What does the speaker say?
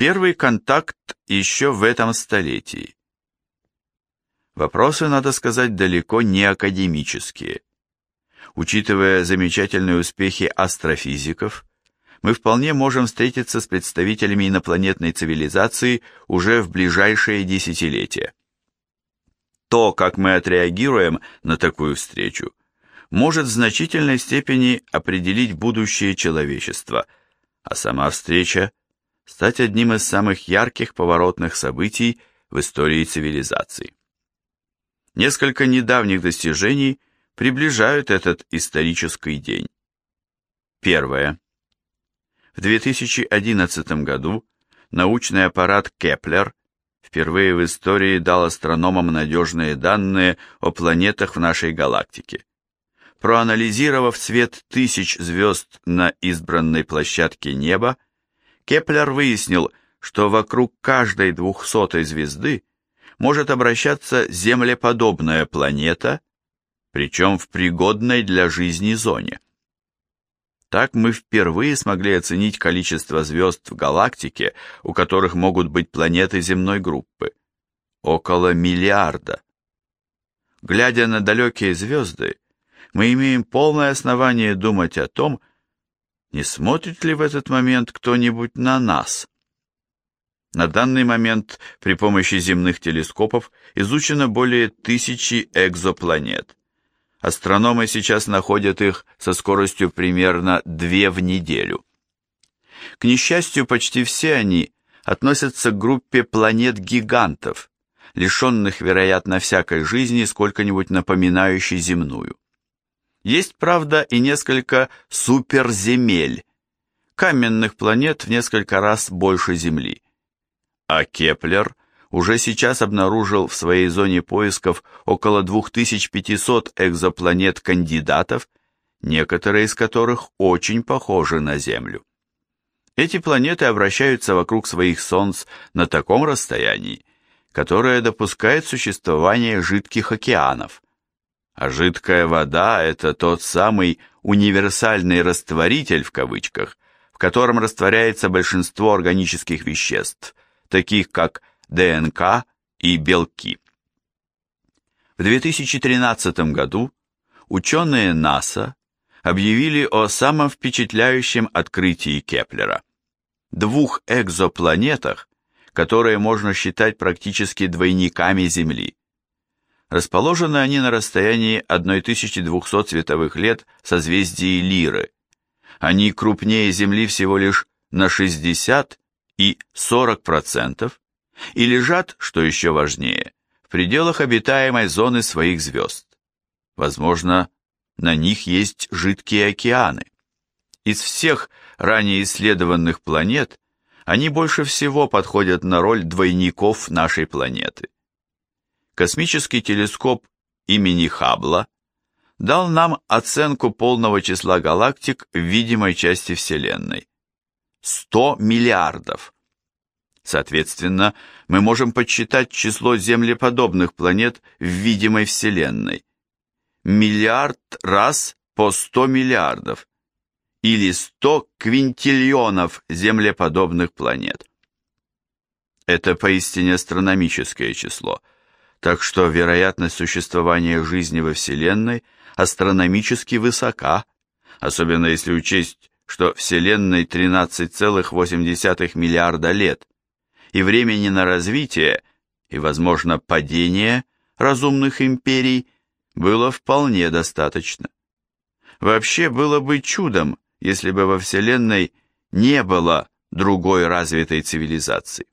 Первый контакт еще в этом столетии. Вопросы, надо сказать, далеко не академические. Учитывая замечательные успехи астрофизиков, мы вполне можем встретиться с представителями инопланетной цивилизации уже в ближайшие десятилетия. То, как мы отреагируем на такую встречу, может в значительной степени определить будущее человечества, а сама встреча стать одним из самых ярких поворотных событий в истории цивилизации. Несколько недавних достижений приближают этот исторический день. Первое. В 2011 году научный аппарат Кеплер впервые в истории дал астрономам надежные данные о планетах в нашей галактике. Проанализировав цвет тысяч звезд на избранной площадке неба, Кеплер выяснил, что вокруг каждой двухсотой звезды может обращаться землеподобная планета, причем в пригодной для жизни зоне. Так мы впервые смогли оценить количество звезд в галактике, у которых могут быть планеты земной группы. Около миллиарда. Глядя на далекие звезды, мы имеем полное основание думать о том, не смотрит ли в этот момент кто-нибудь на нас. На данный момент при помощи земных телескопов изучено более тысячи экзопланет. Астрономы сейчас находят их со скоростью примерно две в неделю. К несчастью, почти все они относятся к группе планет-гигантов, лишенных, вероятно, всякой жизни, сколько-нибудь напоминающей земную. Есть, правда, и несколько суперземель, каменных планет в несколько раз больше Земли. А Кеплер уже сейчас обнаружил в своей зоне поисков около 2500 экзопланет-кандидатов, некоторые из которых очень похожи на Землю. Эти планеты обращаются вокруг своих солнц на таком расстоянии, которое допускает существование жидких океанов. А жидкая вода – это тот самый универсальный растворитель в кавычках, в котором растворяется большинство органических веществ, таких как ДНК и белки. В 2013 году ученые НАСА объявили о самом впечатляющем открытии Кеплера – двух экзопланетах, которые можно считать практически двойниками Земли. Расположены они на расстоянии 1200 световых лет созвездии Лиры. Они крупнее Земли всего лишь на 60 и 40%, и лежат, что еще важнее, в пределах обитаемой зоны своих звезд. Возможно, на них есть жидкие океаны. Из всех ранее исследованных планет они больше всего подходят на роль двойников нашей планеты. Космический телескоп имени Хаббла дал нам оценку полного числа галактик в видимой части Вселенной. 100 миллиардов. Соответственно, мы можем подсчитать число землеподобных планет в видимой Вселенной. Миллиард раз по 100 миллиардов или 100 квинтиллионов землеподобных планет. Это поистине астрономическое число, так что вероятность существования жизни во Вселенной астрономически высока, особенно если учесть, что Вселенной 13,8 миллиарда лет, и времени на развитие и, возможно, падение разумных империй было вполне достаточно. Вообще было бы чудом, если бы во Вселенной не было другой развитой цивилизации.